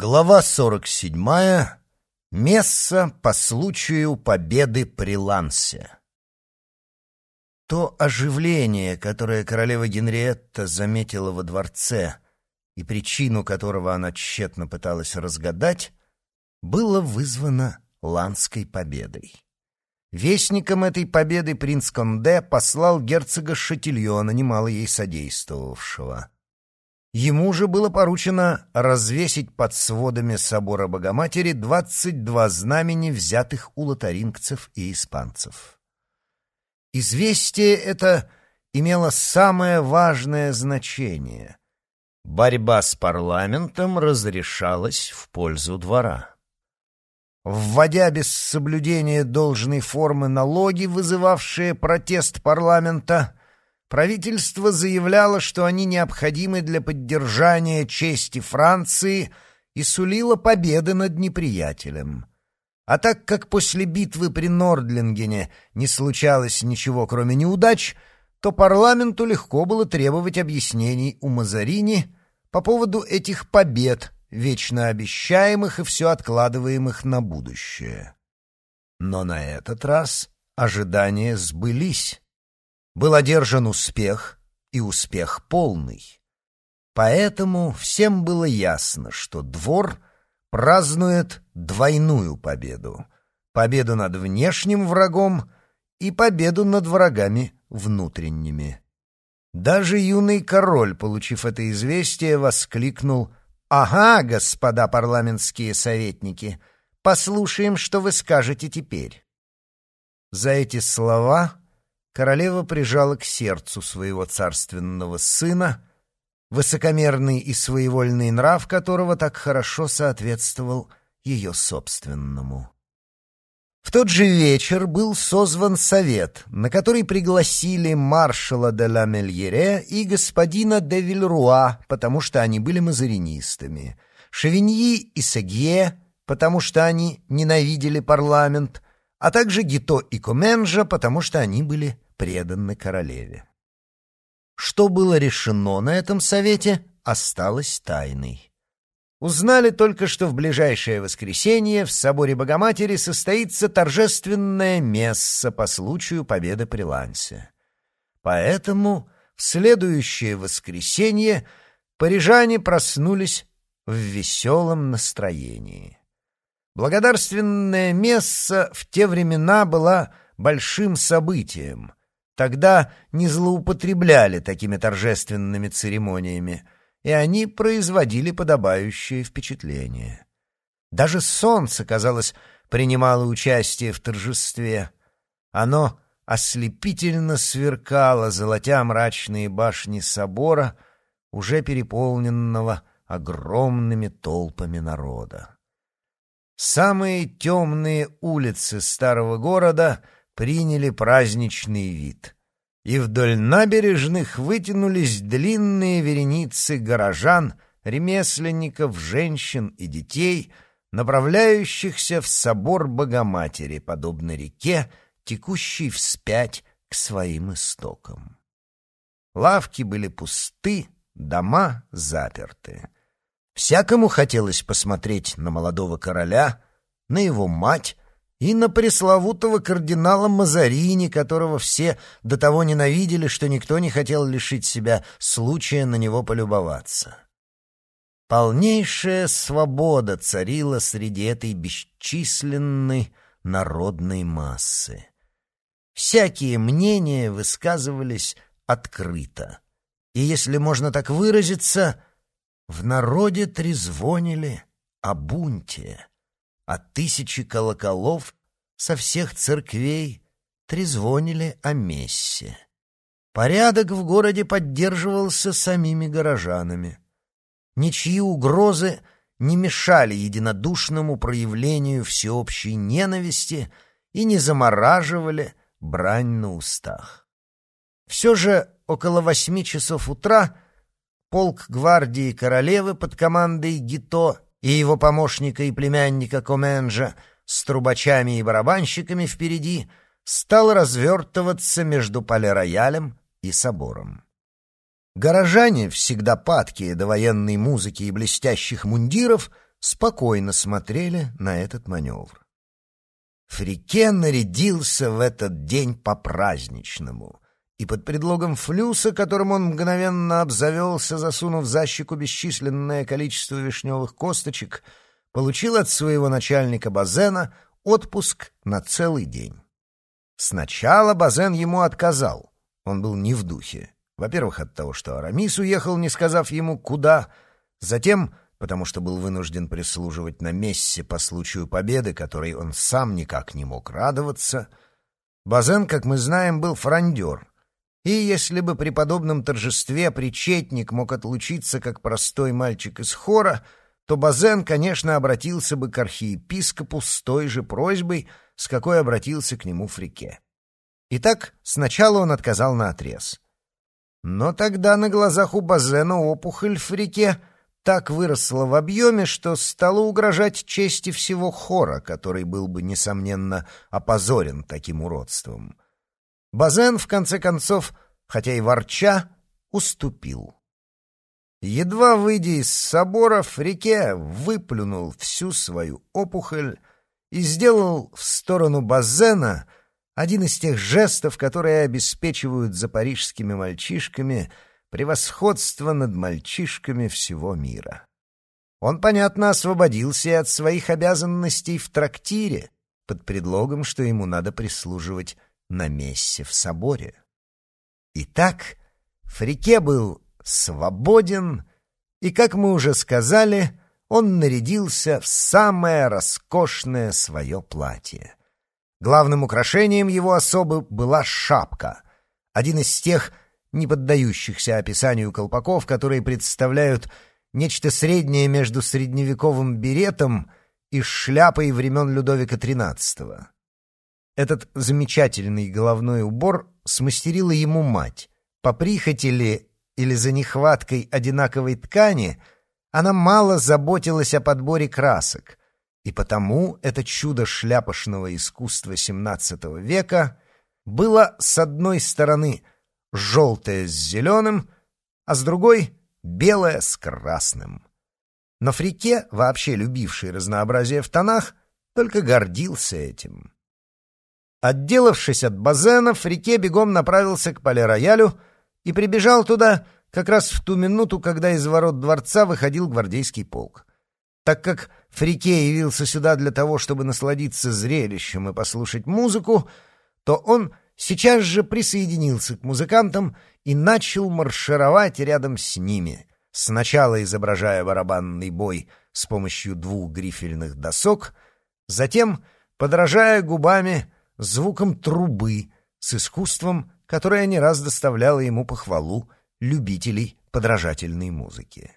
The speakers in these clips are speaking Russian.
Глава 47. Месса по случаю победы при Лансе. То оживление, которое королева Генриетта заметила во дворце, и причину которого она тщетно пыталась разгадать, было вызвано Ланской победой. Вестником этой победы принц Конде послал герцога Шатильона, немало ей содействовавшего. Ему же было поручено развесить под сводами собора Богоматери двадцать два знамени, взятых у лотарингцев и испанцев. Известие это имело самое важное значение. Борьба с парламентом разрешалась в пользу двора. Вводя без соблюдения должной формы налоги, вызывавшие протест парламента, Правительство заявляло, что они необходимы для поддержания чести Франции и сулило победы над неприятелем. А так как после битвы при Нордлингене не случалось ничего, кроме неудач, то парламенту легко было требовать объяснений у Мазарини по поводу этих побед, вечно обещаемых и все откладываемых на будущее. Но на этот раз ожидания сбылись был одержан успех, и успех полный. Поэтому всем было ясно, что двор празднует двойную победу. Победу над внешним врагом и победу над врагами внутренними. Даже юный король, получив это известие, воскликнул «Ага, господа парламентские советники, послушаем, что вы скажете теперь». За эти слова королева прижала к сердцу своего царственного сына, высокомерный и своевольный нрав которого так хорошо соответствовал ее собственному. В тот же вечер был созван совет, на который пригласили маршала де ла Мельере и господина де Вильруа, потому что они были мазаринистами, Шевиньи и Сегье, потому что они ненавидели парламент, а также Гито и Коменжа, потому что они были преданы королеве. Что было решено на этом совете, осталось тайной. Узнали только, что в ближайшее воскресенье в соборе Богоматери состоится торжественное месса по случаю победы при Лансе. Поэтому в следующее воскресенье парижане проснулись в веселом настроении. Благодарственная месса в те времена была большим событием. Тогда не злоупотребляли такими торжественными церемониями, и они производили подобающее впечатление. Даже солнце, казалось, принимало участие в торжестве. Оно ослепительно сверкало, золотя мрачные башни собора, уже переполненного огромными толпами народа. Самые темные улицы старого города приняли праздничный вид, и вдоль набережных вытянулись длинные вереницы горожан, ремесленников, женщин и детей, направляющихся в собор Богоматери, подобно реке, текущей вспять к своим истокам. Лавки были пусты, дома заперты. Всякому хотелось посмотреть на молодого короля, на его мать и на пресловутого кардинала Мазарини, которого все до того ненавидели, что никто не хотел лишить себя случая на него полюбоваться. Полнейшая свобода царила среди этой бесчисленной народной массы. Всякие мнения высказывались открыто. И, если можно так выразиться, в народе трезвонили о бунте, а тысячи колоколов со всех церквей трезвонили о мессе. Порядок в городе поддерживался самими горожанами. Ничьи угрозы не мешали единодушному проявлению всеобщей ненависти и не замораживали брань на устах. Все же около восьми часов утра — полк гвардии королевы под командой Гито и его помощника и племянника Коменжа с трубачами и барабанщиками впереди стал развертываться между полироялем и собором. Горожане, всегда падкие до военной музыки и блестящих мундиров, спокойно смотрели на этот маневр. Фрике нарядился в этот день по-праздничному, и под предлогом флюса, которым он мгновенно обзавелся, засунув за щеку бесчисленное количество вишневых косточек, получил от своего начальника Базена отпуск на целый день. Сначала Базен ему отказал, он был не в духе. Во-первых, от того, что Арамис уехал, не сказав ему куда, затем потому что был вынужден прислуживать на мессе по случаю победы, которой он сам никак не мог радоваться. Базен, как мы знаем, был фрондер, и если бы при подобном торжестве причетник мог отлучиться как простой мальчик из хора, то Базен, конечно, обратился бы к архиепископу с той же просьбой, с какой обратился к нему Фрике. Итак, сначала он отказал на отрез. Но тогда на глазах у Базена опухоль Фрике так выросла в объеме, что стала угрожать чести всего хора, который был бы, несомненно, опозорен таким уродством. Базен, в конце концов, хотя и ворча, уступил. Едва выйдя из собора, Фрике выплюнул всю свою опухоль и сделал в сторону Базена один из тех жестов, которые обеспечивают за парижскими мальчишками — превосходство над мальчишками всего мира. Он, понятно, освободился от своих обязанностей в трактире под предлогом, что ему надо прислуживать на мессе в соборе. Итак, Фрике был свободен, и, как мы уже сказали, он нарядился в самое роскошное свое платье. Главным украшением его особы была шапка, один из тех не поддающихся описанию колпаков, которые представляют нечто среднее между средневековым беретом и шляпой времен Людовика XIII. Этот замечательный головной убор смастерила ему мать. По прихоти ли или за нехваткой одинаковой ткани она мало заботилась о подборе красок, и потому это чудо шляпошного искусства XVII века было, с одной стороны, желтое с зеленым, а с другой — белое с красным. Но Фрике, вообще любивший разнообразие в тонах, только гордился этим. Отделавшись от базена, Фрике бегом направился к полироялю и прибежал туда как раз в ту минуту, когда из ворот дворца выходил гвардейский полк. Так как Фрике явился сюда для того, чтобы насладиться зрелищем и послушать музыку, то он сейчас же присоединился к музыкантам и начал маршировать рядом с ними, сначала изображая барабанный бой с помощью двух грифельных досок, затем подражая губами звуком трубы с искусством, которое не раз доставляло ему похвалу любителей подражательной музыки.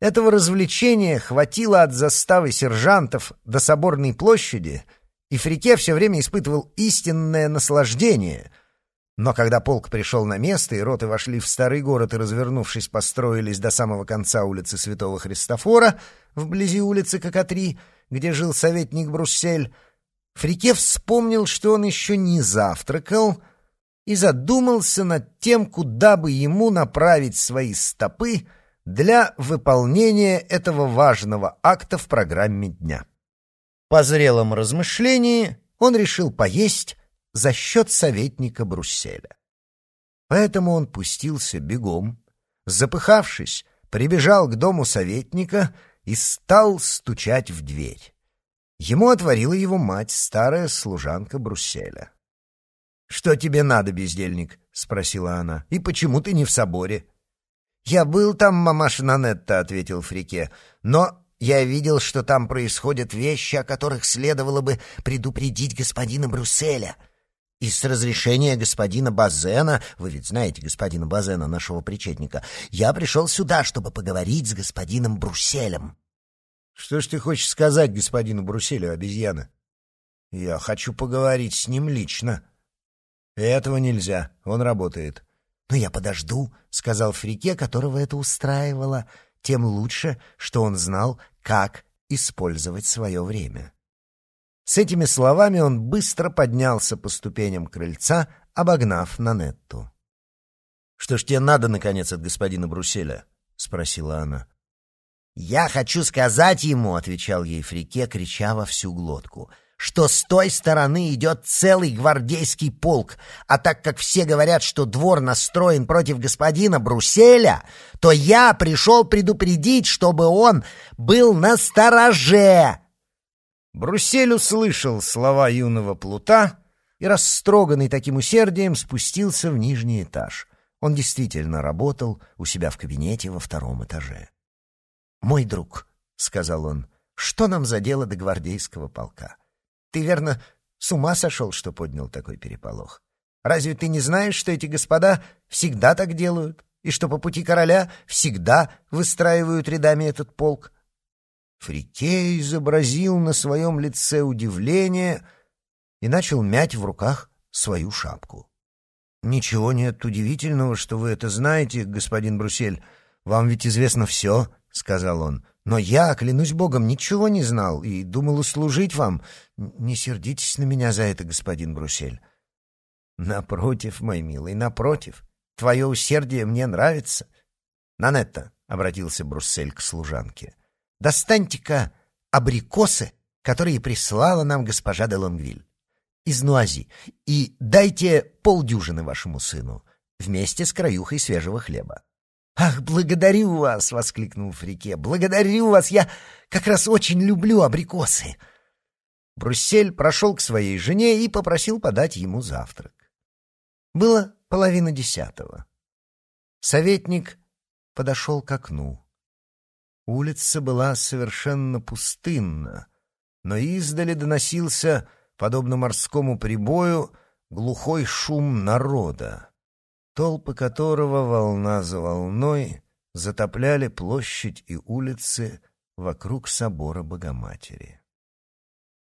Этого развлечения хватило от заставы сержантов до соборной площади — и Фрике все время испытывал истинное наслаждение. Но когда полк пришел на место, и роты вошли в старый город и, развернувшись, построились до самого конца улицы Святого Христофора, вблизи улицы Кокатри, где жил советник Бруссель, Фрике вспомнил, что он еще не завтракал, и задумался над тем, куда бы ему направить свои стопы для выполнения этого важного акта в программе дня. По зрелом размышлении он решил поесть за счет советника Брусселя. Поэтому он пустился бегом, запыхавшись, прибежал к дому советника и стал стучать в дверь. Ему отворила его мать, старая служанка Брусселя. «Что тебе надо, бездельник?» — спросила она. «И почему ты не в соборе?» «Я был там, мамаша Нанетта», — ответил Фрике, «но я видел, что там происходят вещи, о которых следовало бы предупредить господина Брюсселя. И с разрешения господина Базена, вы ведь знаете господина Базена, нашего причетника, я пришел сюда, чтобы поговорить с господином Брусселем. Что ж ты хочешь сказать господину Брусселю, обезьяна? Я хочу поговорить с ним лично. Этого нельзя, он работает. Но я подожду, сказал Фрике, которого это устраивало тем лучше, что он знал, как использовать свое время. С этими словами он быстро поднялся по ступеням крыльца, обогнав Нанетту. «Что ж тебе надо, наконец, от господина Бруселя?» — спросила она. «Я хочу сказать ему», — отвечал ей Фрике, крича во всю глотку, «что с той стороны идет целый гвардейский полк, а так как все говорят, что двор настроен против господина Бруселя, то я пришел предупредить, чтобы он был на стороже». Брусель услышал слова юного плута и, растроганный таким усердием, спустился в нижний этаж. Он действительно работал у себя в кабинете во втором этаже. «Мой друг», — сказал он, — «что нам за дело до гвардейского полка? Ты, верно, с ума сошел, что поднял такой переполох? Разве ты не знаешь, что эти господа всегда так делают, и что по пути короля всегда выстраивают рядами этот полк? Фрике изобразил на своем лице удивление и начал мять в руках свою шапку. «Ничего нет удивительного, что вы это знаете, господин Брусель. Вам ведь известно все», — сказал он. «Но я, клянусь богом, ничего не знал и думал услужить вам. Не сердитесь на меня за это, господин Брусель». «Напротив, мой милый, напротив. Твое усердие мне нравится». «Нанетта», — обратился Бруссель к служанке, Достаньте-ка абрикосы, которые прислала нам госпожа де Лонгвиль из Нуази, и дайте полдюжины вашему сыну вместе с краюхой свежего хлеба. «Ах, благодарю вас!» — воскликнул Фрике. «Благодарю вас! Я как раз очень люблю абрикосы!» Бруссель прошел к своей жене и попросил подать ему завтрак. Было половина десятого. Советник подошел к окну. Улица была совершенно пустынна, но издали доносился, подобно морскому прибою, глухой шум народа, толпы которого волна за волной затопляли площадь и улицы вокруг собора Богоматери.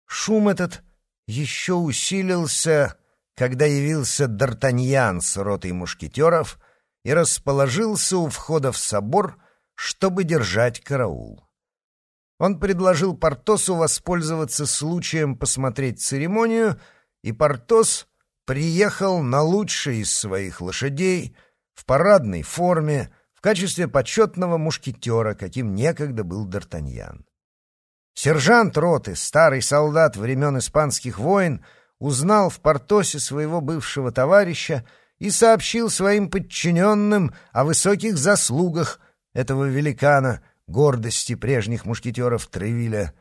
Шум этот еще усилился, когда явился Д'Артаньян с ротой мушкетеров и расположился у входа в собор — чтобы держать караул. Он предложил Портосу воспользоваться случаем посмотреть церемонию, и Портос приехал на лучшей из своих лошадей в парадной форме в качестве почетного мушкетера, каким некогда был Д'Артаньян. Сержант роты, старый солдат времен испанских войн, узнал в Портосе своего бывшего товарища и сообщил своим подчиненным о высоких заслугах этого великана, гордости прежних мушкетеров Тревиля.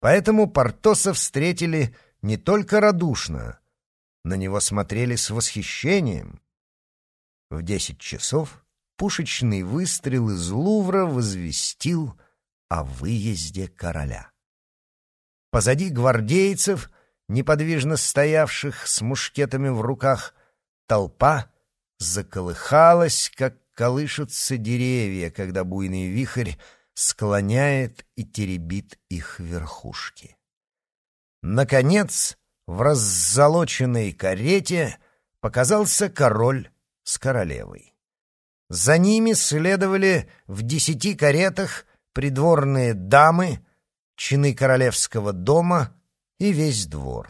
Поэтому Портоса встретили не только радушно, на него смотрели с восхищением. В десять часов пушечный выстрел из Лувра возвестил о выезде короля. Позади гвардейцев, неподвижно стоявших с мушкетами в руках, толпа заколыхалась, как колышутся деревья, когда буйный вихрь склоняет и теребит их верхушки. Наконец, в раззолоченной карете показался король с королевой. За ними следовали в десяти каретах придворные дамы, чины королевского дома и весь двор.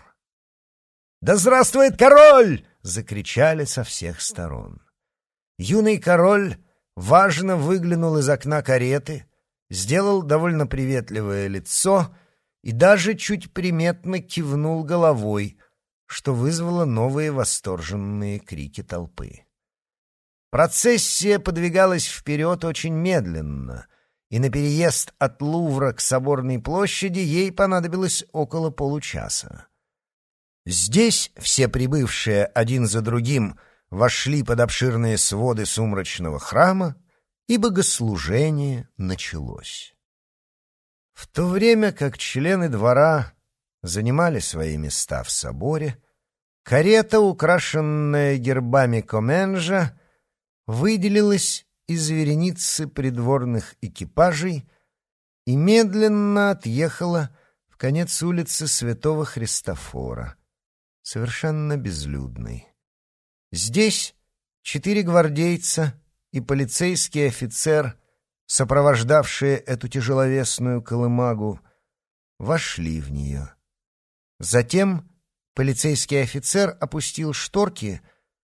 «Да здравствует король!» — закричали со всех сторон. Юный король важно выглянул из окна кареты, сделал довольно приветливое лицо и даже чуть приметно кивнул головой, что вызвало новые восторженные крики толпы. Процессия подвигалась вперед очень медленно, и на переезд от Лувра к Соборной площади ей понадобилось около получаса. Здесь все прибывшие один за другим — вошли под обширные своды сумрачного храма, и богослужение началось. В то время как члены двора занимали свои места в соборе, карета, украшенная гербами Коменжа, выделилась из вереницы придворных экипажей и медленно отъехала в конец улицы Святого Христофора, совершенно безлюдной. Здесь четыре гвардейца и полицейский офицер, сопровождавшие эту тяжеловесную колымагу, вошли в нее. Затем полицейский офицер опустил шторки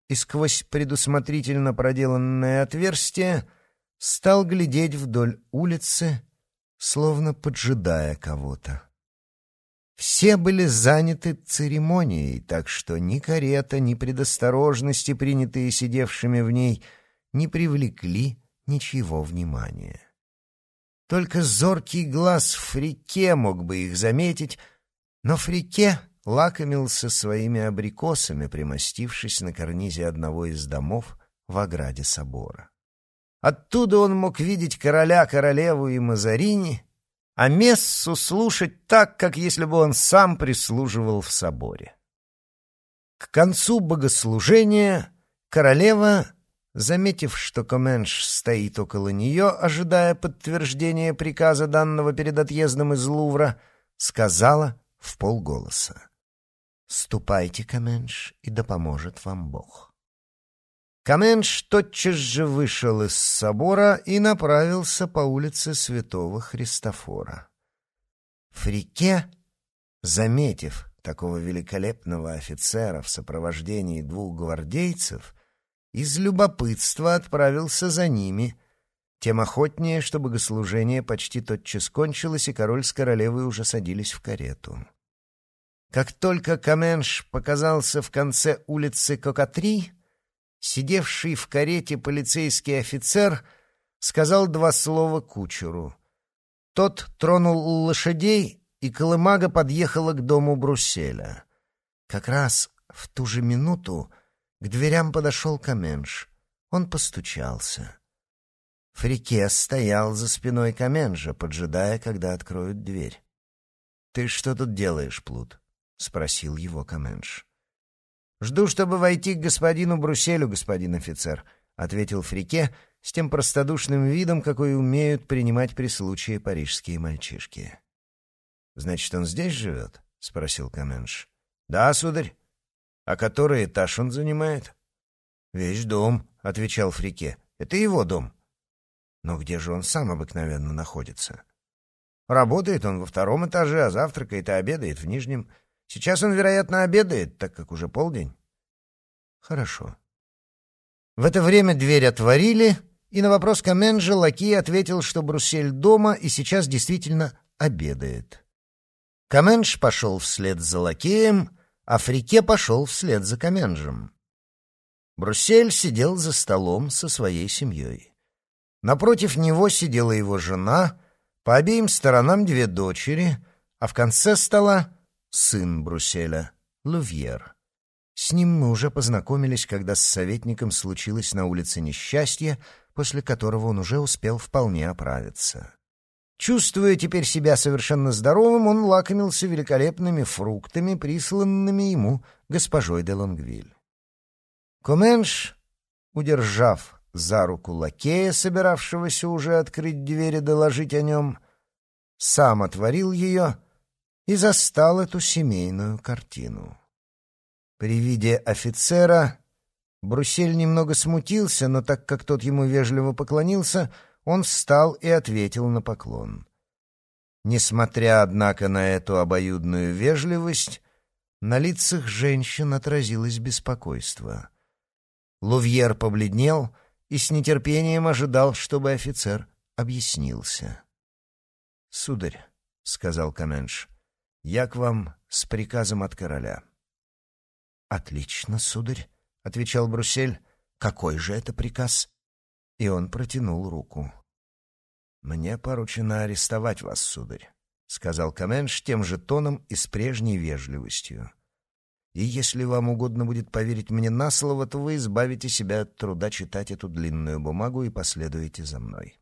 и сквозь предусмотрительно проделанное отверстие стал глядеть вдоль улицы словно поджидая кого-то. Все были заняты церемонией, так что ни карета, ни предосторожности, принятые сидевшими в ней, не привлекли ничего внимания. Только зоркий глаз Фрике мог бы их заметить, но Фрике лакомился своими абрикосами, примостившись на карнизе одного из домов в ограде собора. Оттуда он мог видеть короля, королеву и Мазарини а мессу слушать так, как если бы он сам прислуживал в соборе. К концу богослужения королева, заметив, что Коменш стоит около нее, ожидая подтверждения приказа, данного перед отъездом из Лувра, сказала в полголоса «Ступайте, Коменш, и да поможет вам Бог». Каменш тотчас же вышел из собора и направился по улице Святого Христофора. Фрике, заметив такого великолепного офицера в сопровождении двух гвардейцев, из любопытства отправился за ними, тем охотнее, что богослужение почти тотчас кончилось, и король с королевой уже садились в карету. Как только Каменш показался в конце улицы Кокатри, Сидевший в карете полицейский офицер сказал два слова кучеру. Тот тронул лошадей, и колымага подъехала к дому Брусселя. Как раз в ту же минуту к дверям подошел Каменш. Он постучался. Фрике стоял за спиной Каменжа, поджидая, когда откроют дверь. «Ты что тут делаешь, Плут?» — спросил его Каменш. «Жду, чтобы войти к господину Бруселю, господин офицер», — ответил Фрике с тем простодушным видом, какой умеют принимать при случае парижские мальчишки. «Значит, он здесь живет?» — спросил Каменш. «Да, сударь. А который этаж он занимает?» «Весь дом», — отвечал Фрике. «Это его дом». «Но где же он сам обыкновенно находится?» «Работает он во втором этаже, а завтракает и обедает в нижнем. Сейчас он, вероятно, обедает, так как уже полдень. Хорошо. В это время дверь отворили, и на вопрос Каменжа Лаки ответил, что Бруссель дома и сейчас действительно обедает. Каменж пошел вслед за Лакеем, а Фрике пошел вслед за Каменжем. Бруссель сидел за столом со своей семьей. Напротив него сидела его жена, по обеим сторонам две дочери, а в конце стола сын Брусселя, Лувьер. С ним мы уже познакомились, когда с советником случилось на улице несчастье, после которого он уже успел вполне оправиться. Чувствуя теперь себя совершенно здоровым, он лакомился великолепными фруктами, присланными ему госпожой де Лонгвиль. Коменш, удержав за руку лакея, собиравшегося уже открыть дверь и доложить о нем, сам отворил ее — и застал эту семейную картину. При виде офицера Брусель немного смутился, но так как тот ему вежливо поклонился, он встал и ответил на поклон. Несмотря, однако, на эту обоюдную вежливость, на лицах женщин отразилось беспокойство. Лувьер побледнел и с нетерпением ожидал, чтобы офицер объяснился. «Сударь», — сказал Каменш, — я к вам с приказом от короля». «Отлично, сударь», — отвечал Брусель. «Какой же это приказ?» И он протянул руку. «Мне поручено арестовать вас, сударь», — сказал Каменш тем же тоном и с прежней вежливостью. «И если вам угодно будет поверить мне на слово, то вы избавите себя от труда читать эту длинную бумагу и последуете за мной».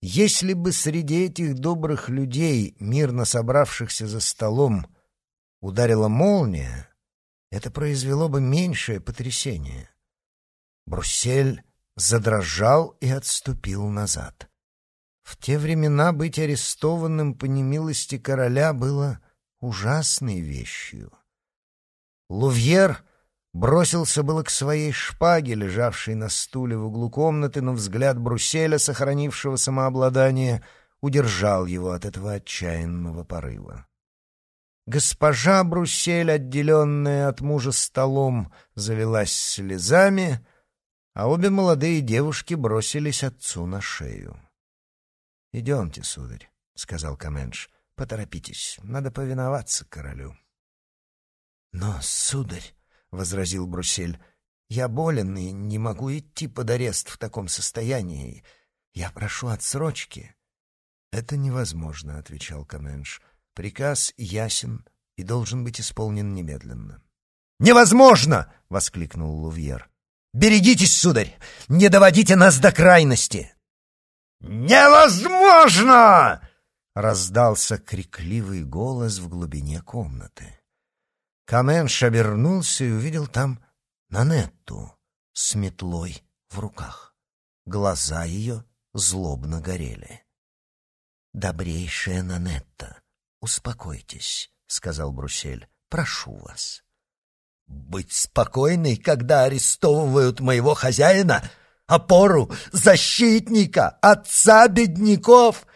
Если бы среди этих добрых людей, мирно собравшихся за столом, ударила молния, это произвело бы меньшее потрясение. Бруссель задрожал и отступил назад. В те времена быть арестованным по немилости короля было ужасной вещью. Лувьер Бросился было к своей шпаге, лежавшей на стуле в углу комнаты, но взгляд Бруселя, сохранившего самообладание, удержал его от этого отчаянного порыва. Госпожа Брусель, отделенная от мужа столом, залилась слезами, а обе молодые девушки бросились отцу на шею. «Идемте, сударь», — сказал Каменш. «Поторопитесь, надо повиноваться королю». «Но, сударь», — возразил Брусель, — «я болен и не могу идти под арест в таком состоянии. Я прошу отсрочки». «Это невозможно», — отвечал Каменш. «Приказ ясен и должен быть исполнен немедленно». «Невозможно!» — воскликнул Лувьер. «Берегитесь, сударь! Не доводите нас до крайности!» «Невозможно!» — раздался крикливый голос в глубине комнаты. Каменш обернулся и увидел там Нанетту с метлой в руках. Глаза ее злобно горели. «Добрейшая Нанетта, успокойтесь», — сказал Брусель. «Прошу вас». «Быть спокойной, когда арестовывают моего хозяина, опору, защитника, отца бедняков?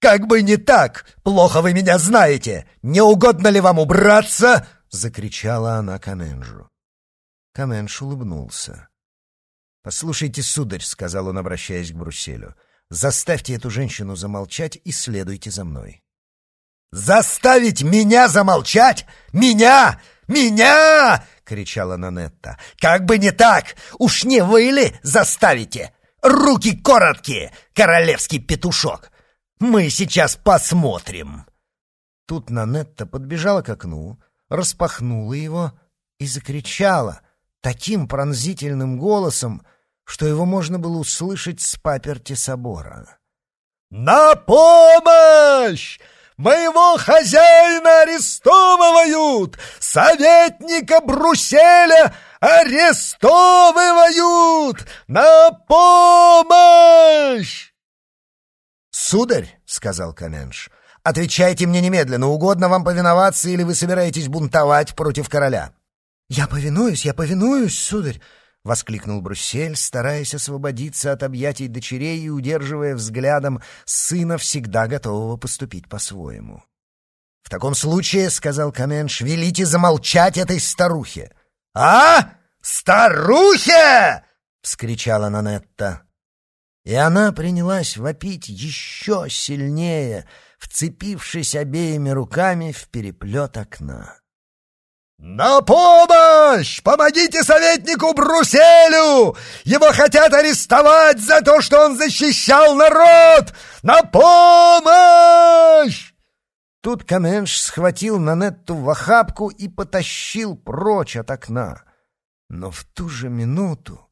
Как бы не так! Плохо вы меня знаете! Не угодно ли вам убраться?» — закричала она Каменжу. Каменж улыбнулся. «Послушайте, сударь», — сказал он, обращаясь к Брусселю, — «заставьте эту женщину замолчать и следуйте за мной». «Заставить меня замолчать? Меня? Меня!» — кричала Нанетта. «Как бы не так! Уж не вы ли заставите? Руки короткие, королевский петушок! Мы сейчас посмотрим!» Тут Нанетта подбежала к окну, распахнула его и закричала таким пронзительным голосом, что его можно было услышать с паперти собора. «На помощь! Моего хозяина арестовывают! Советника Бруселя арестовывают! На помощь!» «Сударь», — сказал Каменш, — «отвечайте мне немедленно, угодно вам повиноваться или вы собираетесь бунтовать против короля?» «Я повинуюсь, я повинуюсь, сударь!» — воскликнул Бруссель, стараясь освободиться от объятий дочерей и удерживая взглядом сына, всегда готового поступить по-своему. «В таком случае, — сказал Каменш, — велите замолчать этой старухе!» «А? Старухе!» — вскричала Нанетта. И она принялась вопить еще сильнее, вцепившись обеими руками в переплет окна. «На помощь! Помогите советнику Бруселю! Его хотят арестовать за то, что он защищал народ! На помощь!» Тут Каменш схватил Нанетту в охапку и потащил прочь от окна. Но в ту же минуту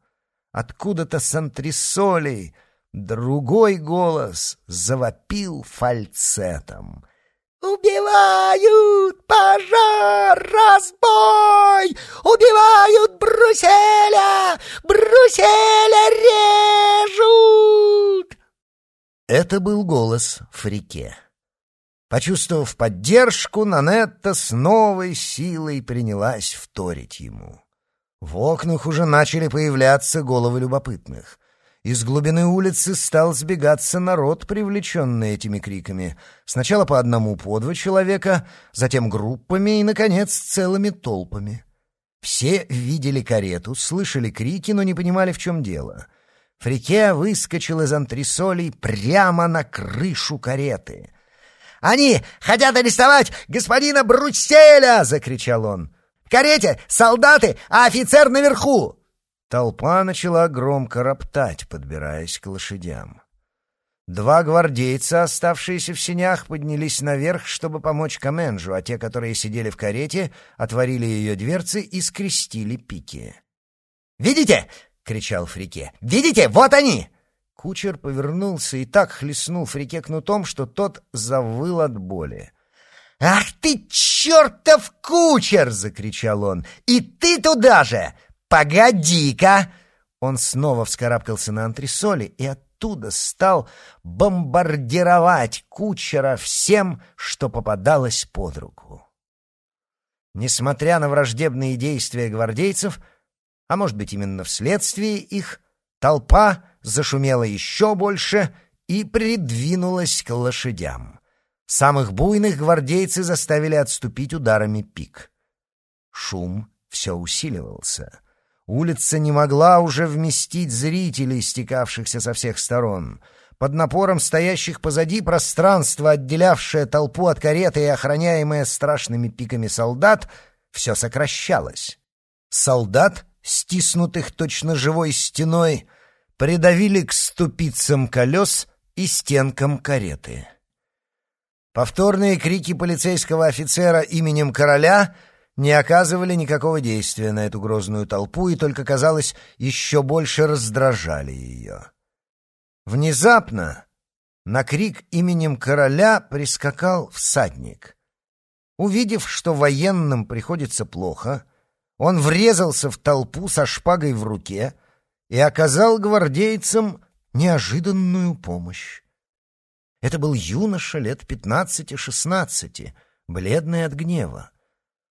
откуда-то с антресолей другой голос завопил фальцетом — «Убивают! Пожар! Разбой! Убивают Бруселя! Бруселя режут!» Это был голос Фрике. Почувствовав поддержку, Нанетта с новой силой принялась вторить ему. В окнах уже начали появляться головы любопытных. Из глубины улицы стал сбегаться народ, привлеченный этими криками. Сначала по одному по два человека, затем группами и, наконец, целыми толпами. Все видели карету, слышали крики, но не понимали, в чем дело. Фрике выскочил из антресолей прямо на крышу кареты. «Они хотят арестовать господина Брусселя!» — закричал он. «В карете солдаты, а офицер наверху!» Толпа начала громко роптать, подбираясь к лошадям. Два гвардейца, оставшиеся в сенях, поднялись наверх, чтобы помочь Каменжу, а те, которые сидели в карете, отворили ее дверцы и скрестили пики. «Видите?» — кричал Фрике. «Видите? Вот они!» Кучер повернулся и так хлестнул Фрике кнутом, что тот завыл от боли. «Ах ты, чертов кучер!» — закричал он. «И ты туда же! «Погоди-ка!» Он снова вскарабкался на антресоли и оттуда стал бомбардировать кучера всем, что попадалось под руку. Несмотря на враждебные действия гвардейцев, а может быть именно вследствие их, толпа зашумела еще больше и придвинулась к лошадям. Самых буйных гвардейцы заставили отступить ударами пик. Шум все усиливался — Улица не могла уже вместить зрителей, стекавшихся со всех сторон. под напором стоящих позади пространство, отделявшее толпу от кареты и охраняемое страшными пиками солдат, все сокращалось. Солдат, стиснутых точно живой стеной, придавили к ступицам колес и стенкам кареты. Повторные крики полицейского офицера именем короля не оказывали никакого действия на эту грозную толпу и только, казалось, еще больше раздражали ее. Внезапно на крик именем короля прискакал всадник. Увидев, что военным приходится плохо, он врезался в толпу со шпагой в руке и оказал гвардейцам неожиданную помощь. Это был юноша лет пятнадцати-шестнадцати, бледный от гнева.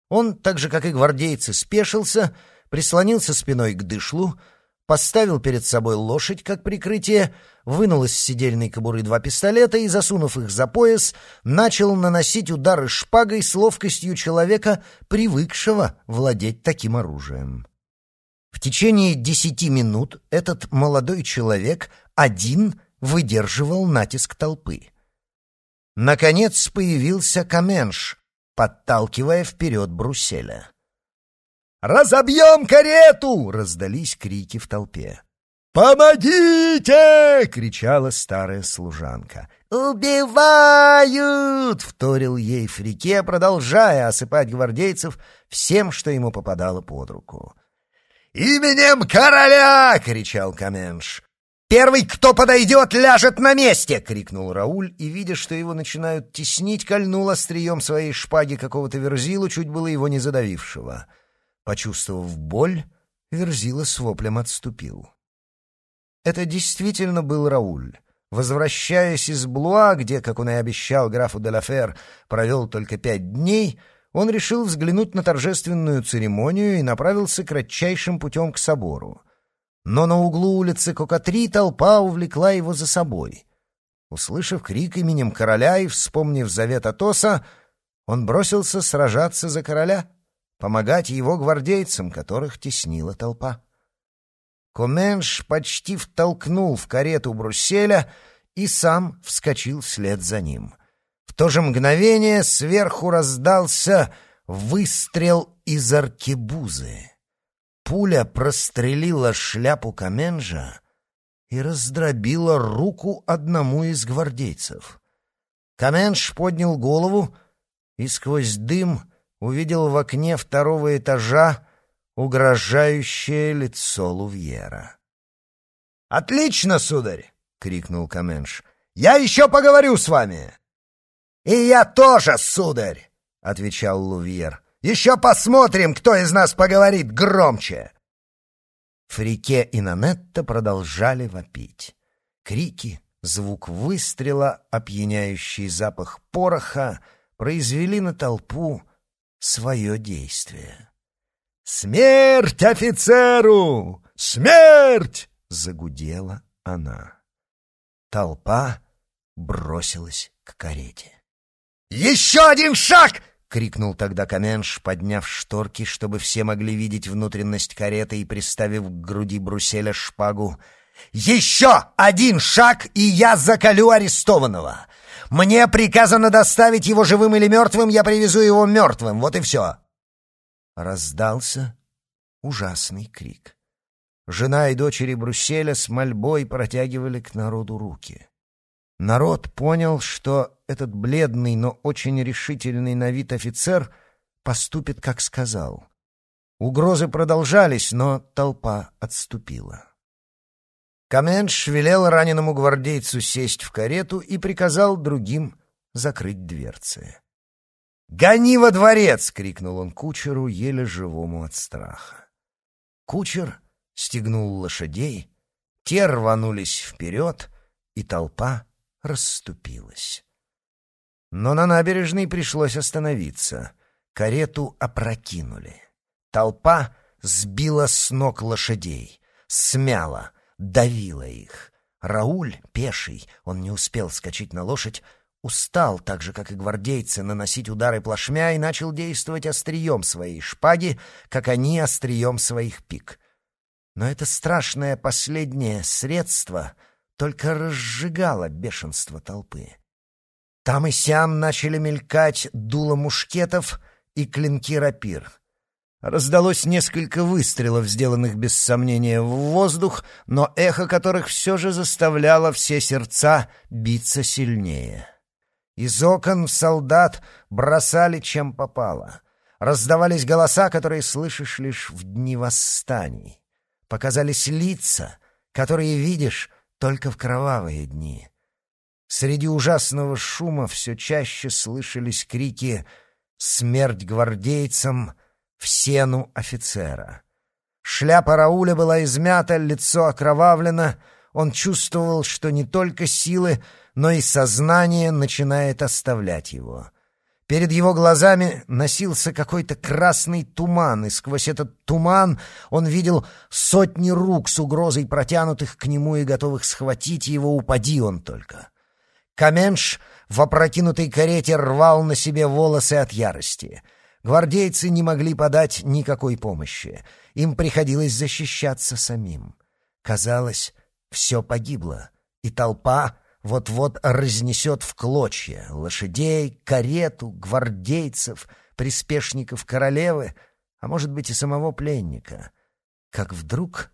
Он, так же как и гвардейцы, спешился, прислонился спиной к дышлу, поставил перед собой лошадь как прикрытие, вынул из сидельной кобуры два пистолета и, засунув их за пояс, начал наносить удары шпагой с ловкостью человека, привыкшего владеть таким оружием. В течение десяти минут этот молодой человек один выдерживал натиск толпы. Наконец появился Каменш, подталкивая вперед Брусселя. «Разобьем карету!» — раздались крики в толпе. «Помогите!» — кричала старая служанка. «Убивают!» — вторил ей Фрике, продолжая осыпать гвардейцев всем, что ему попадало под руку. «Именем короля!» — кричал Каменш. «Первый, кто подойдет, ляжет на месте!» — крикнул Рауль, и, видя, что его начинают теснить, кольнул острием своей шпаги какого-то верзилу, чуть было его не задавившего. Почувствовав боль, верзила с воплем отступил. Это действительно был Рауль. Возвращаясь из Блуа, где, как он и обещал графу де Лафер, провел только пять дней, он решил взглянуть на торжественную церемонию и направился кратчайшим путем к собору но на углу улицы Кокатри толпа увлекла его за собой. Услышав крик именем короля и вспомнив завет Атоса, он бросился сражаться за короля, помогать его гвардейцам, которых теснила толпа. Коменш почти втолкнул в карету Брусселя и сам вскочил вслед за ним. В то же мгновение сверху раздался выстрел из аркебузы. Пуля прострелила шляпу Каменжа и раздробила руку одному из гвардейцев. Каменж поднял голову и сквозь дым увидел в окне второго этажа угрожающее лицо Лувьера. «Отлично, сударь!» — крикнул Каменш. «Я еще поговорю с вами!» «И я тоже, сударь!» — отвечал Лувьер. Еще посмотрим, кто из нас поговорит громче!» Фрике и Нанетта продолжали вопить. Крики, звук выстрела, опьяняющий запах пороха произвели на толпу свое действие. «Смерть офицеру! Смерть!» — загудела она. Толпа бросилась к карете. «Еще один шаг!» — крикнул тогда Каменш, подняв шторки, чтобы все могли видеть внутренность кареты и приставив к груди Бруселя шпагу. «Еще один шаг, и я заколю арестованного! Мне приказано доставить его живым или мертвым, я привезу его мертвым, вот и все!» Раздался ужасный крик. Жена и дочери Бруселя с мольбой протягивали к народу руки. Народ понял, что этот бледный, но очень решительный на вид офицер поступит, как сказал. Угрозы продолжались, но толпа отступила. Каменш велел раненому гвардейцу сесть в карету и приказал другим закрыть дверцы. «Гони во дворец!» — крикнул он кучеру, еле живому от страха. Кучер стегнул лошадей, те рванулись вперед, и толпа расступилась. Но на набережной пришлось остановиться. Карету опрокинули. Толпа сбила с ног лошадей, смяла, давила их. Рауль, пеший, он не успел скачать на лошадь, устал, так же, как и гвардейцы, наносить удары плашмя и начал действовать острием своей шпаги, как они острием своих пик. Но это страшное последнее средство — только разжигало бешенство толпы. Там и сям начали мелькать дуло мушкетов и клинки рапир. Раздалось несколько выстрелов, сделанных без сомнения в воздух, но эхо которых все же заставляло все сердца биться сильнее. Из окон в солдат бросали чем попало. Раздавались голоса, которые слышишь лишь в дни восстаний. Показались лица, которые видишь только в кровавые дни. Среди ужасного шума все чаще слышались крики «Смерть гвардейцам!» в сену офицера. Шляпа Рауля была измята, лицо окровавлено. Он чувствовал, что не только силы, но и сознание начинает оставлять его. Перед его глазами носился какой-то красный туман, и сквозь этот туман он видел сотни рук с угрозой протянутых к нему и готовых схватить его, упади он только. Каменш в опрокинутой карете рвал на себе волосы от ярости — Гвардейцы не могли подать никакой помощи. Им приходилось защищаться самим. Казалось, все погибло, и толпа вот-вот разнесет в клочья лошадей, карету, гвардейцев, приспешников королевы, а может быть и самого пленника. Как вдруг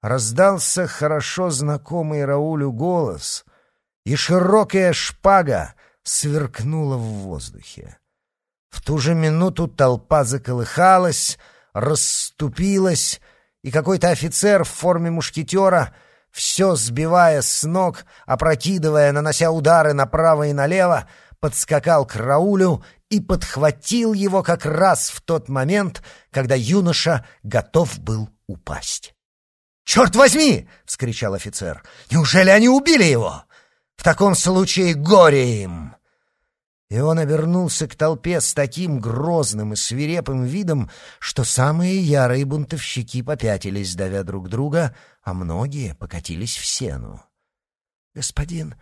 раздался хорошо знакомый Раулю голос, и широкая шпага сверкнула в воздухе. В ту же минуту толпа заколыхалась, расступилась, и какой-то офицер в форме мушкетера, все сбивая с ног, опрокидывая, нанося удары направо и налево, подскакал к Раулю и подхватил его как раз в тот момент, когда юноша готов был упасть. «Черт возьми!» — вскричал офицер. «Неужели они убили его? В таком случае горе им!» И он обернулся к толпе с таким грозным и свирепым видом, что самые ярые бунтовщики попятились, давя друг друга, а многие покатились в сену. «Господин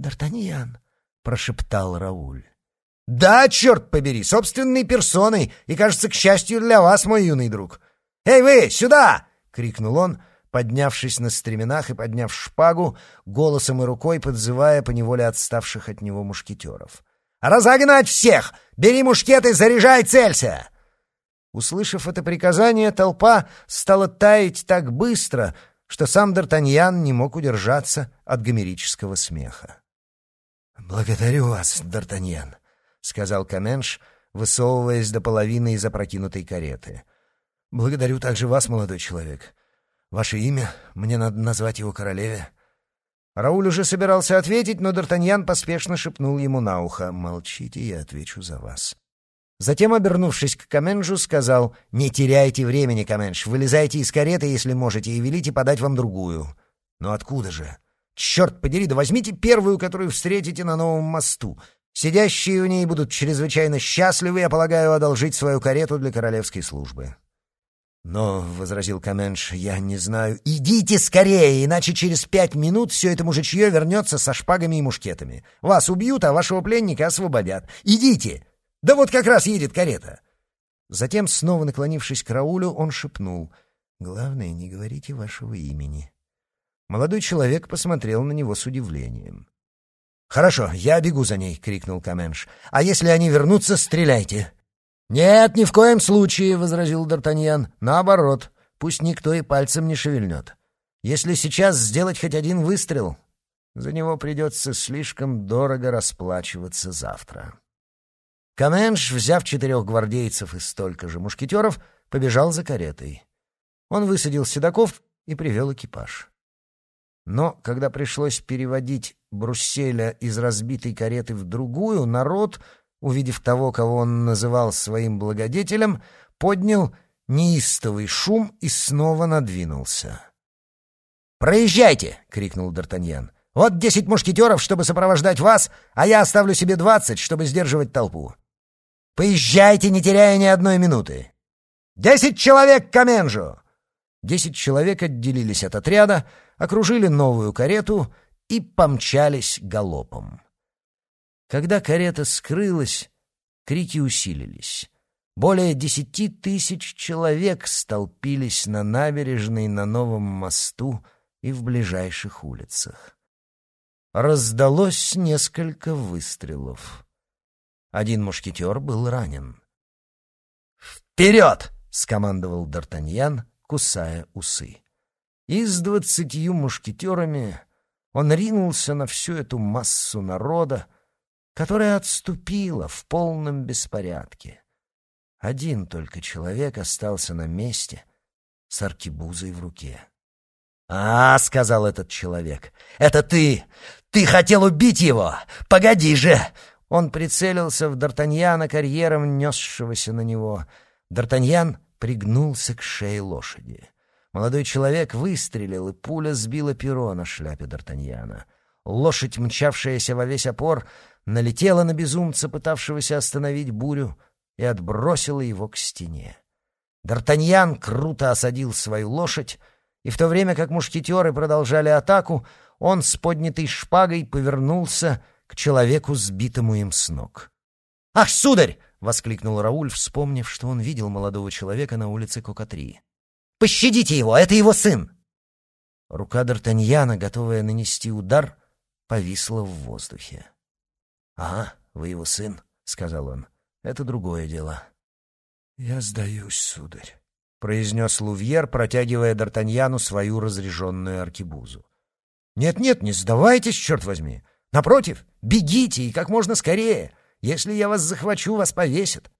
Д'Артаньян», — прошептал Рауль. «Да, черт побери, собственной персоной, и, кажется, к счастью для вас, мой юный друг. Эй вы, сюда!» — крикнул он, поднявшись на стременах и подняв шпагу, голосом и рукой подзывая поневоле отставших от него мушкетеров. «Разогнать всех! Бери мушкеты, заряжай, целься!» Услышав это приказание, толпа стала таять так быстро, что сам Д'Артаньян не мог удержаться от гомерического смеха. «Благодарю вас, Д'Артаньян», — сказал Каменш, высовываясь до половины из опрокинутой кареты. «Благодарю также вас, молодой человек. Ваше имя, мне надо назвать его королеве». Рауль уже собирался ответить, но Д'Артаньян поспешно шепнул ему на ухо «Молчите, я отвечу за вас». Затем, обернувшись к Каменжу, сказал «Не теряйте времени, Каменж, вылезайте из кареты, если можете, и велите подать вам другую». «Но откуда же?» «Черт подери, да возьмите первую, которую встретите на новом мосту. Сидящие в ней будут чрезвычайно счастливы, я полагаю, одолжить свою карету для королевской службы». «Но», — возразил Каменш, — «я не знаю». «Идите скорее, иначе через пять минут все это мужичье вернется со шпагами и мушкетами. Вас убьют, а вашего пленника освободят. Идите! Да вот как раз едет карета!» Затем, снова наклонившись к Раулю, он шепнул. «Главное, не говорите вашего имени». Молодой человек посмотрел на него с удивлением. «Хорошо, я бегу за ней!» — крикнул Каменш. «А если они вернутся, стреляйте!» «Нет, ни в коем случае», — возразил Д'Артаньян. «Наоборот, пусть никто и пальцем не шевельнет. Если сейчас сделать хоть один выстрел, за него придется слишком дорого расплачиваться завтра». Каменш, взяв четырех гвардейцев и столько же мушкетеров, побежал за каретой. Он высадил седаков и привел экипаж. Но когда пришлось переводить Брусселя из разбитой кареты в другую, народ увидев того, кого он называл своим благодетелем, поднял неистовый шум и снова надвинулся. «Проезжайте!» — крикнул Д'Артаньян. «Вот десять мушкетеров, чтобы сопровождать вас, а я оставлю себе двадцать, чтобы сдерживать толпу. Поезжайте, не теряя ни одной минуты! Десять человек к Каменжу!» Десять человек отделились от отряда, окружили новую карету и помчались галопом. Когда карета скрылась, крики усилились. Более десяти тысяч человек столпились на набережной на новом мосту и в ближайших улицах. раздалось несколько выстрелов. Один мушкетер был ранен. «Вперед!» — скомандовал Д'Артаньян, кусая усы. И с двадцатью мушкетерами он ринулся на всю эту массу народа, которая отступила в полном беспорядке. Один только человек остался на месте с аркебузой в руке. «А, — сказал этот человек, — это ты! Ты хотел убить его! Погоди же!» Он прицелился в Д'Артаньяна карьером, несшегося на него. Д'Артаньян пригнулся к шее лошади. Молодой человек выстрелил, и пуля сбила перо на шляпе Д'Артаньяна. Лошадь, мчавшаяся во весь опор, налетела на безумца, пытавшегося остановить бурю, и отбросила его к стене. Д'Артаньян круто осадил свою лошадь, и в то время как мушкетеры продолжали атаку, он с поднятой шпагой повернулся к человеку, сбитому им с ног. «Ах, сударь!» — воскликнул Рауль, вспомнив, что он видел молодого человека на улице Кокатри. «Пощадите его! Это его сын!» Рука Д'Артаньяна, готовая нанести удар, повисла в воздухе. «А, вы его сын», — сказал он. «Это другое дело». «Я сдаюсь, сударь», — произнес Лувьер, протягивая Д'Артаньяну свою разряженную аркебузу. «Нет-нет, не сдавайтесь, черт возьми! Напротив, бегите и как можно скорее! Если я вас захвачу, вас повесят!»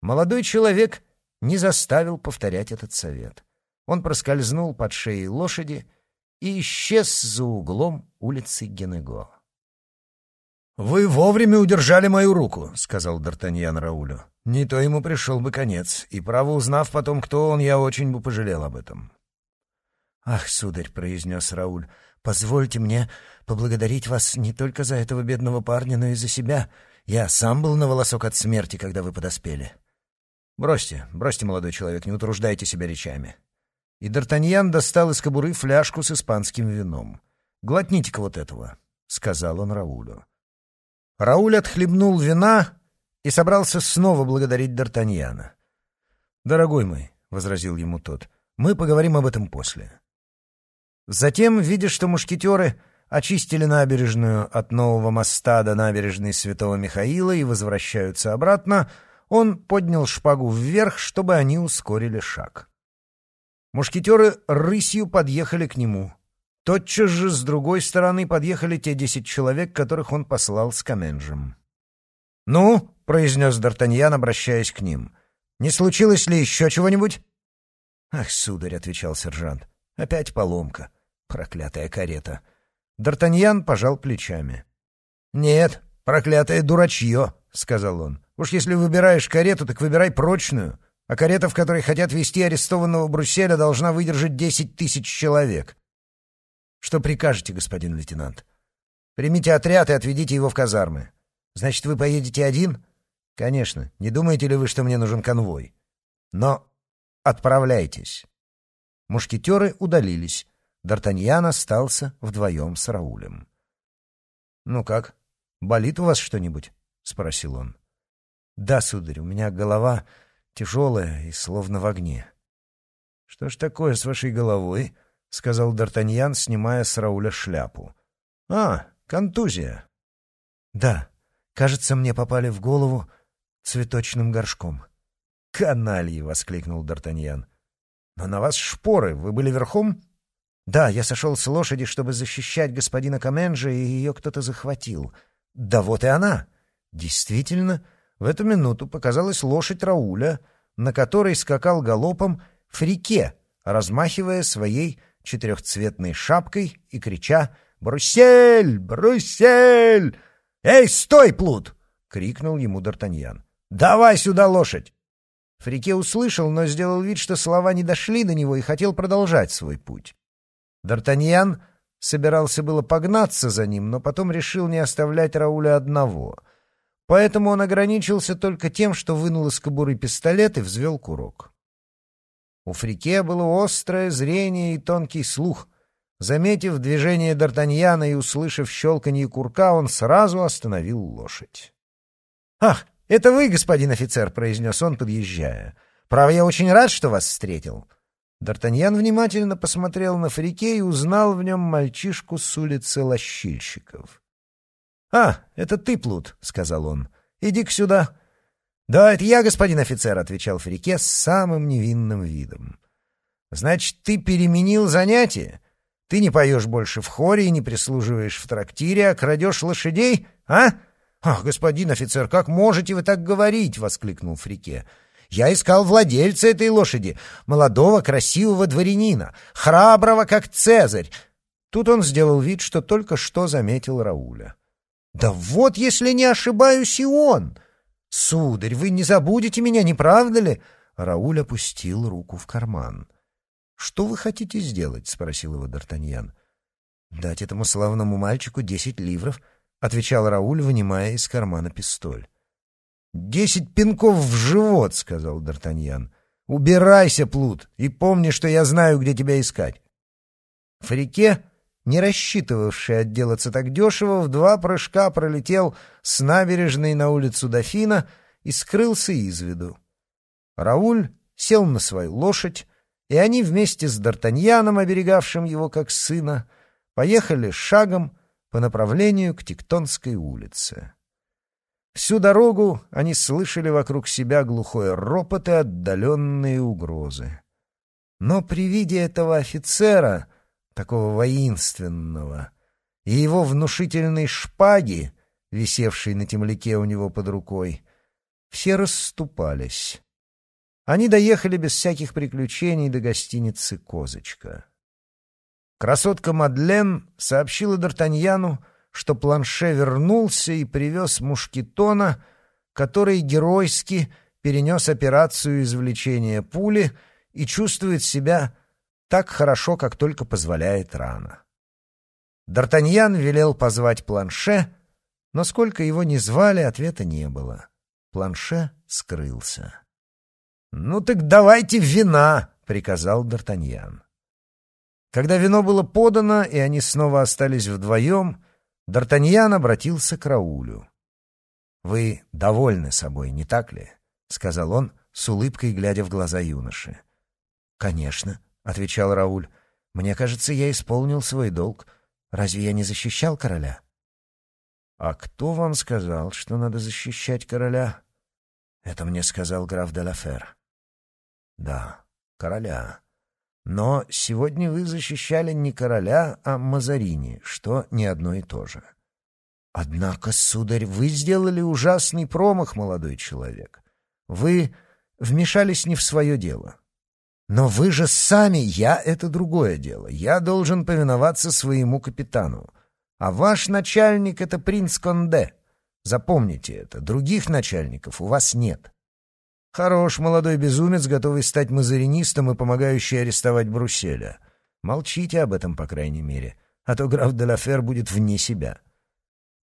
Молодой человек не заставил повторять этот совет. Он проскользнул под шеей лошади и исчез за углом улицы Генего. «Вы вовремя удержали мою руку», — сказал Д'Артаньян Раулю. Не то ему пришел бы конец, и, право узнав потом, кто он, я очень бы пожалел об этом. «Ах, сударь», — произнес Рауль, — «позвольте мне поблагодарить вас не только за этого бедного парня, но и за себя. Я сам был на волосок от смерти, когда вы подоспели». «Бросьте, бросьте, молодой человек, не утруждайте себя речами». И Д'Артаньян достал из кобуры фляжку с испанским вином. «Глотните-ка вот этого», — сказал он Раулю. Рауль отхлебнул вина и собрался снова благодарить Д'Артаньяна. «Дорогой мой», — возразил ему тот, — «мы поговорим об этом после». Затем, видя, что мушкетеры очистили набережную от нового моста до набережной Святого Михаила и возвращаются обратно, он поднял шпагу вверх, чтобы они ускорили шаг. Мушкетеры рысью подъехали к нему. Тотчас же с другой стороны подъехали те десять человек, которых он послал с Каменжем. «Ну?» — произнес Д'Артаньян, обращаясь к ним. «Не случилось ли еще чего-нибудь?» «Ах, сударь», — отвечал сержант, — «опять поломка. Проклятая карета». Д'Артаньян пожал плечами. «Нет, проклятое дурачье», — сказал он. «Уж если выбираешь карету, так выбирай прочную, а карета, в которой хотят везти арестованного Брусселя, должна выдержать десять тысяч человек». «Что прикажете, господин лейтенант?» «Примите отряд и отведите его в казармы. Значит, вы поедете один? Конечно. Не думаете ли вы, что мне нужен конвой? Но отправляйтесь. Мушкетеры удалились. Д'Артаньян остался вдвоем с Раулем. «Ну как, болит у вас что-нибудь?» — спросил он. «Да, сударь, у меня голова тяжелая и словно в огне». «Что ж такое с вашей головой?» — сказал Д'Артаньян, снимая с Рауля шляпу. «А, контузия». «Да, Кажется, мне попали в голову цветочным горшком. «Канальи!» — воскликнул Д'Артаньян. «Но на вас шпоры. Вы были верхом?» «Да, я сошел с лошади, чтобы защищать господина Каменджа, и ее кто-то захватил. Да вот и она!» Действительно, в эту минуту показалась лошадь Рауля, на которой скакал галопом Фрике, размахивая своей четырехцветной шапкой и крича «Бруссель! Бруссель!» «Эй, стой, плут!» — крикнул ему Д'Артаньян. «Давай сюда лошадь!» Фрике услышал, но сделал вид, что слова не дошли до него и хотел продолжать свой путь. Д'Артаньян собирался было погнаться за ним, но потом решил не оставлять Рауля одного. Поэтому он ограничился только тем, что вынул из кобуры пистолет и взвел курок. У Фрике было острое зрение и тонкий слух, Заметив движение Д'Артаньяна и услышав щелканье курка, он сразу остановил лошадь. «Ах, это вы, господин офицер!» — произнес он, подъезжая. «Право, я очень рад, что вас встретил. Д'Артаньян внимательно посмотрел на Фрике и узнал в нем мальчишку с улицы Лощильщиков. «А, это ты, Плут», — сказал он. «Иди-ка сюда». «Да, это я, господин офицер», — отвечал Фрике с самым невинным видом. «Значит, ты переменил занятие? Ты не поешь больше в хоре и не прислуживаешь в трактире, а крадешь лошадей, а?» «Ах, господин офицер, как можете вы так говорить?» — воскликнул Фрике. Я искал владельца этой лошади, молодого красивого дворянина, храброго, как Цезарь. Тут он сделал вид, что только что заметил Рауля. «Да вот, если не ошибаюсь, и он! Сударь, вы не забудете меня, не правда ли?» Рауль опустил руку в карман. «Что вы хотите сделать?» — спросил его Д'Артаньян. «Дать этому славному мальчику десять ливров», — отвечал Рауль, вынимая из кармана пистоль. «Десять пинков в живот», — сказал Д'Артаньян. «Убирайся, плут, и помни, что я знаю, где тебя искать». Фрике, не рассчитывавший отделаться так дешево, в два прыжка пролетел с набережной на улицу Дофина и скрылся из виду. Рауль сел на свою лошадь, и они вместе с Д'Артаньяном, оберегавшим его как сына, поехали шагом по направлению к Тектонской улице. Всю дорогу они слышали вокруг себя глухой ропот и отдаленные угрозы. Но при виде этого офицера, такого воинственного, и его внушительной шпаги, висевшей на темляке у него под рукой, все расступались. Они доехали без всяких приключений до гостиницы «Козочка». Красотка Мадлен сообщила Д'Артаньяну, что Планше вернулся и привез мушкетона, который геройски перенес операцию извлечения пули и чувствует себя так хорошо, как только позволяет рана. Д'Артаньян велел позвать Планше, но сколько его ни звали, ответа не было. Планше скрылся. «Ну так давайте вина!» — приказал Д'Артаньян. Когда вино было подано, и они снова остались вдвоем, Д'Артаньян обратился к Раулю. «Вы довольны собой, не так ли?» — сказал он, с улыбкой глядя в глаза юноши. «Конечно», — отвечал Рауль. «Мне кажется, я исполнил свой долг. Разве я не защищал короля?» «А кто вам сказал, что надо защищать короля?» «Это мне сказал граф де Лафер». «Да, короля. Но сегодня вы защищали не короля, а Мазарини, что не одно и то же. Однако, сударь, вы сделали ужасный промах, молодой человек. Вы вмешались не в свое дело. Но вы же сами, я — это другое дело. Я должен повиноваться своему капитану. А ваш начальник — это принц Конде. Запомните это, других начальников у вас нет. Хорош молодой безумец, готовый стать мазаринистом и помогающий арестовать Брусселя. Молчите об этом, по крайней мере, а то граф де Лафер будет вне себя.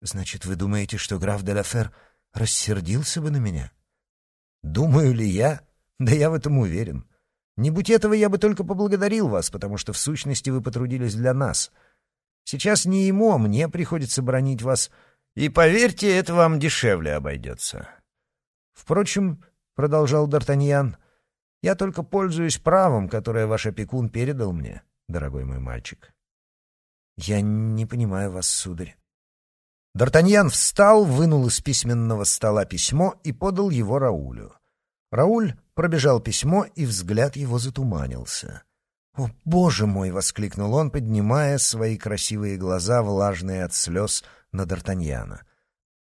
Значит, вы думаете, что граф де Лафер рассердился бы на меня? Думаю ли я? Да я в этом уверен. Не будь этого, я бы только поблагодарил вас, потому что в сущности вы потрудились для нас. Сейчас не ему, а мне приходится бронить вас, и, поверьте, это вам дешевле обойдется. Впрочем, продолжал Д'Артаньян. «Я только пользуюсь правом, которое ваш опекун передал мне, дорогой мой мальчик». «Я не понимаю вас, сударь». Д'Артаньян встал, вынул из письменного стола письмо и подал его Раулю. Рауль пробежал письмо, и взгляд его затуманился. «О, боже мой!» — воскликнул он, поднимая свои красивые глаза, влажные от слез, на Д'Артаньяна.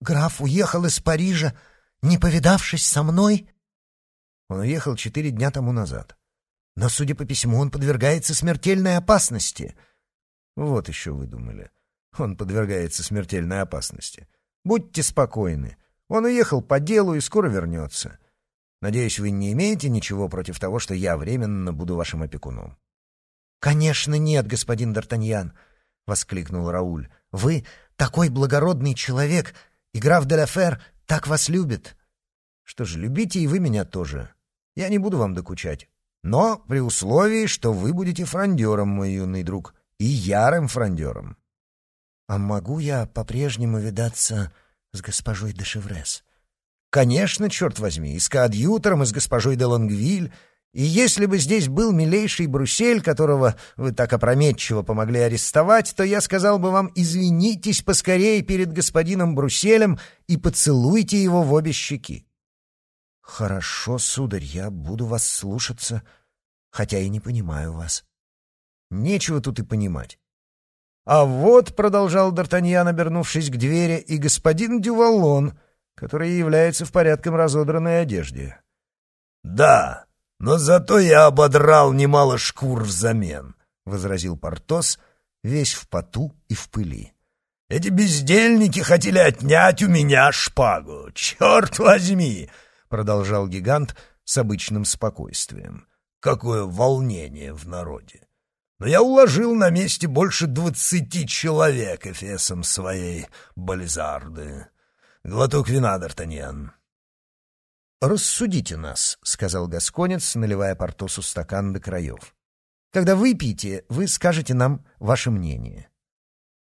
«Граф уехал из Парижа, не повидавшись со мной?» Он уехал четыре дня тому назад. Но, судя по письму, он подвергается смертельной опасности. Вот еще вы думали. Он подвергается смертельной опасности. Будьте спокойны. Он уехал по делу и скоро вернется. Надеюсь, вы не имеете ничего против того, что я временно буду вашим опекуном. — Конечно, нет, господин Д'Артаньян, — воскликнул Рауль. — Вы такой благородный человек, и граф де Ла так вас любит. Что ж, любите и вы меня тоже. Я не буду вам докучать. Но при условии, что вы будете фрондером, мой юный друг, и ярым фрондером. — А могу я по-прежнему видаться с госпожой де Шеврес? — Конечно, черт возьми, и с коадьютором, и с госпожой де Лонгвиль, И если бы здесь был милейший Брусель, которого вы так опрометчиво помогли арестовать, то я сказал бы вам «извинитесь поскорее перед господином Бруселем и поцелуйте его в обе щеки». «Хорошо, сударь, я буду вас слушаться, хотя и не понимаю вас». «Нечего тут и понимать». «А вот», — продолжал Д'Артаньян, обернувшись к двери, — «и господин Дювалон, который является в порядком разодранной одежде». «Да», «Но зато я ободрал немало шкур взамен», — возразил Портос, весь в поту и в пыли. «Эти бездельники хотели отнять у меня шпагу. Черт возьми!» — продолжал гигант с обычным спокойствием. «Какое волнение в народе! Но я уложил на месте больше двадцати человек эфесом своей бальзарды. Глоток вина, Д'Артаньян». «Рассудите нас», — сказал Гасконец, наливая Портосу стакан до краев. «Когда выпьете, вы скажете нам ваше мнение».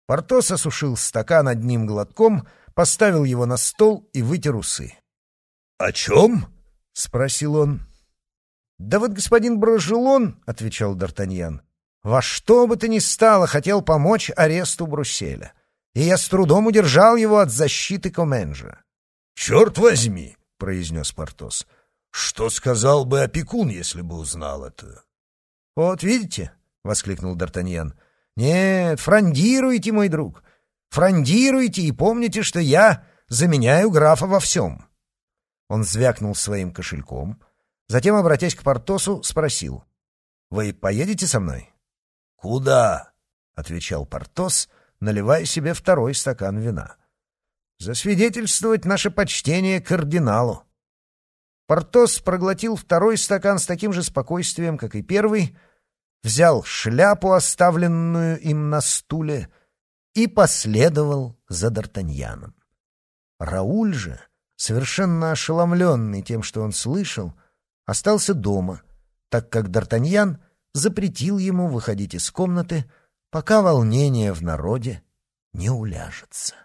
Портос осушил стакан одним глотком, поставил его на стол и вытер усы. «О чем?» — спросил он. «Да вот господин Брожелон», — отвечал Д'Артаньян, — «во что бы то ни стало хотел помочь аресту Брусселя, и я с трудом удержал его от защиты Коменжа». «Черт возьми!» — произнес Портос. «Что сказал бы опекун, если бы узнал это?» «Вот видите?» — воскликнул Д'Артаньян. «Нет, фрондируйте, мой друг, фрондируйте и помните, что я заменяю графа во всем». Он звякнул своим кошельком, затем, обратясь к Портосу, спросил. «Вы поедете со мной?» «Куда?» — отвечал Портос, наливая себе второй стакан вина засвидетельствовать наше почтение кардиналу. Портос проглотил второй стакан с таким же спокойствием, как и первый, взял шляпу, оставленную им на стуле, и последовал за Д'Артаньяном. Рауль же, совершенно ошеломленный тем, что он слышал, остался дома, так как Д'Артаньян запретил ему выходить из комнаты, пока волнение в народе не уляжется.